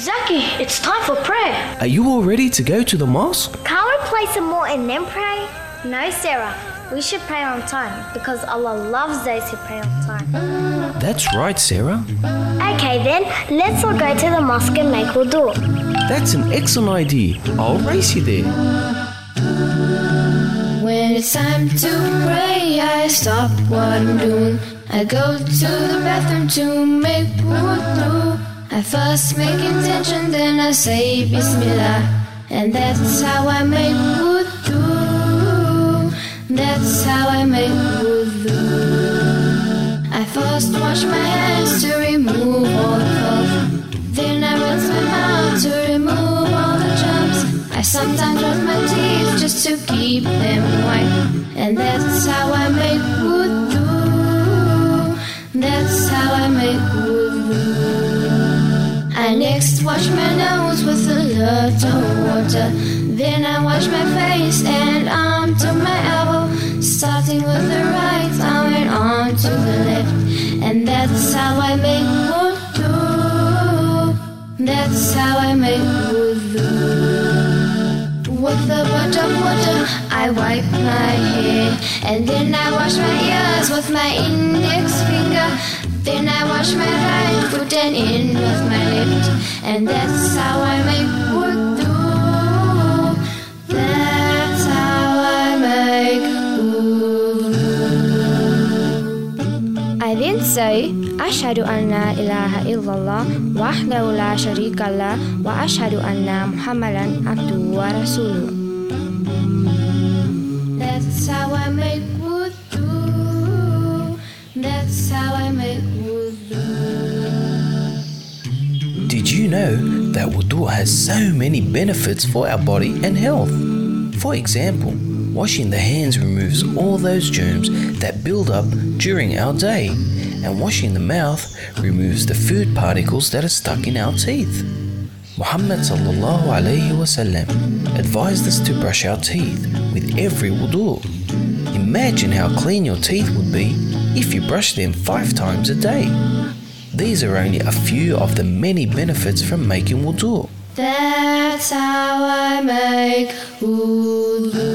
Zaki, it's time for prayer. Are you all ready to go to the mosque? Can't we play some more and then pray? No, Sarah. We should pray on time because Allah loves those who pray on time. That's right, Sarah. Okay then, let's all go to the mosque and make wudu. That's an excellent idea. I'll race you there. When it's time to pray, I stop what I'm doing. I go to the bathroom to make wudu. I first make intention, then I say Bismillah. And that's how I make wudu. That's how I make wudu. I first wash my hands to remove all the filth. Then I rinse my mouth to remove all the germs. I sometimes brush my teeth just to keep them white. And that's how I I next wash my nose with a little water. Then I wash my face and arm to my elbow. Starting with the right arm and on to the left. And that's how I make wudu. That's how I make wudu. With a bunch of water, I wipe my hair. And then I wash my ears with my index. Then I wash my right foot and in with my left. And that's how I make wudu. That's how I make wudu. I then say, Ashhadu an la ilaha illallah wahdahu la sharika lah wa ashhadu anna Muhammadan abduhu wa Did you know that wudu has so many benefits for our body and health? For example, washing the hands removes all those germs that build up during our day, and washing the mouth removes the food particles that are stuck in our teeth. Muhammad wasallam advised us to brush our teeth with every wudu. Imagine how clean your teeth would be if you brush them five times a day. These are only a few of the many benefits from making wudu. That's how I make wudu.